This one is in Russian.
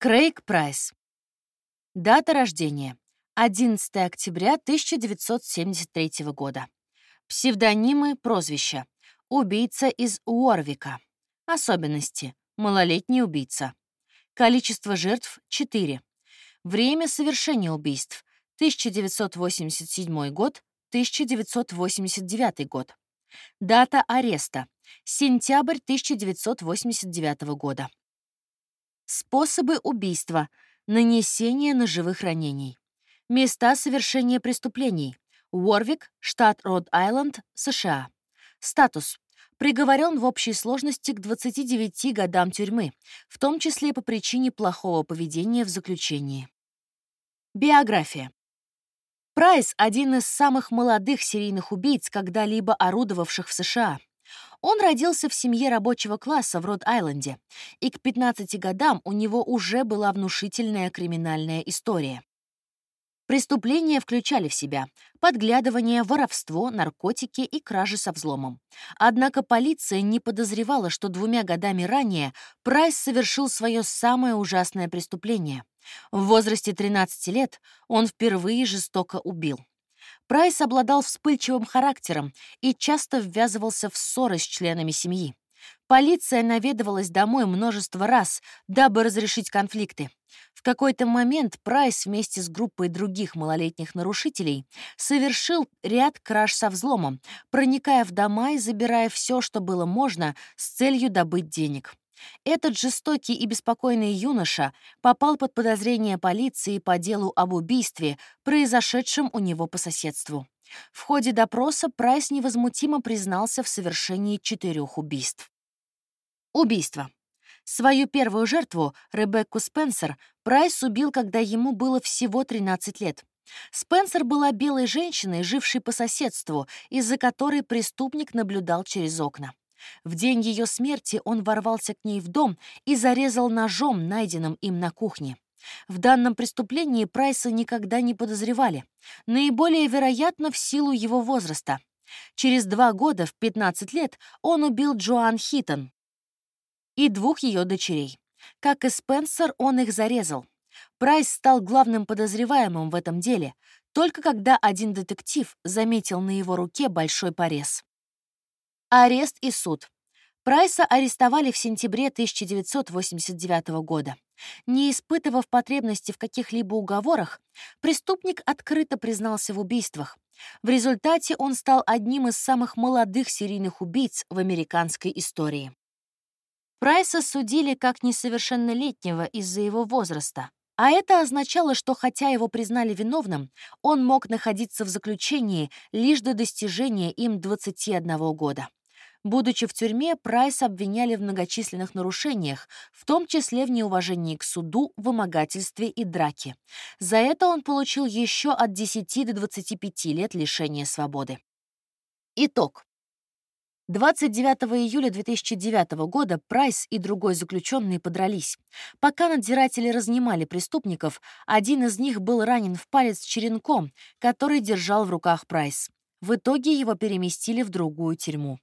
Крейг Прайс. Дата рождения. 11 октября 1973 года. Псевдонимы, прозвища. Убийца из Уорвика. Особенности. Малолетний убийца. Количество жертв — 4. Время совершения убийств. 1987 год, 1989 год. Дата ареста. Сентябрь 1989 года. Способы убийства. Нанесение ножевых ранений. Места совершения преступлений. Уорвик, штат Род-Айленд, США. Статус. Приговорен в общей сложности к 29 годам тюрьмы, в том числе по причине плохого поведения в заключении. Биография. Прайс — один из самых молодых серийных убийц, когда-либо орудовавших в США. Он родился в семье рабочего класса в Род-Айленде, и к 15 годам у него уже была внушительная криминальная история. Преступления включали в себя подглядывание, воровство, наркотики и кражи со взломом. Однако полиция не подозревала, что двумя годами ранее Прайс совершил свое самое ужасное преступление. В возрасте 13 лет он впервые жестоко убил. Прайс обладал вспыльчивым характером и часто ввязывался в ссоры с членами семьи. Полиция наведывалась домой множество раз, дабы разрешить конфликты. В какой-то момент Прайс вместе с группой других малолетних нарушителей совершил ряд краж со взломом, проникая в дома и забирая все, что было можно, с целью добыть денег. Этот жестокий и беспокойный юноша попал под подозрение полиции по делу об убийстве, произошедшем у него по соседству. В ходе допроса Прайс невозмутимо признался в совершении четырех убийств. Убийство. Свою первую жертву, Ребекку Спенсер, Прайс убил, когда ему было всего 13 лет. Спенсер была белой женщиной, жившей по соседству, из-за которой преступник наблюдал через окна. В день ее смерти он ворвался к ней в дом и зарезал ножом, найденным им на кухне. В данном преступлении Прайса никогда не подозревали, наиболее вероятно в силу его возраста. Через два года, в 15 лет, он убил Джоан Хитон и двух ее дочерей. Как и Спенсер, он их зарезал. Прайс стал главным подозреваемым в этом деле, только когда один детектив заметил на его руке большой порез. Арест и суд. Прайса арестовали в сентябре 1989 года. Не испытывав потребности в каких-либо уговорах, преступник открыто признался в убийствах. В результате он стал одним из самых молодых серийных убийц в американской истории. Прайса судили как несовершеннолетнего из-за его возраста, а это означало, что хотя его признали виновным, он мог находиться в заключении лишь до достижения им 21 года. Будучи в тюрьме, Прайс обвиняли в многочисленных нарушениях, в том числе в неуважении к суду, вымогательстве и драке. За это он получил еще от 10 до 25 лет лишения свободы. Итог. 29 июля 2009 года Прайс и другой заключенный подрались. Пока надзиратели разнимали преступников, один из них был ранен в палец черенком, который держал в руках Прайс. В итоге его переместили в другую тюрьму.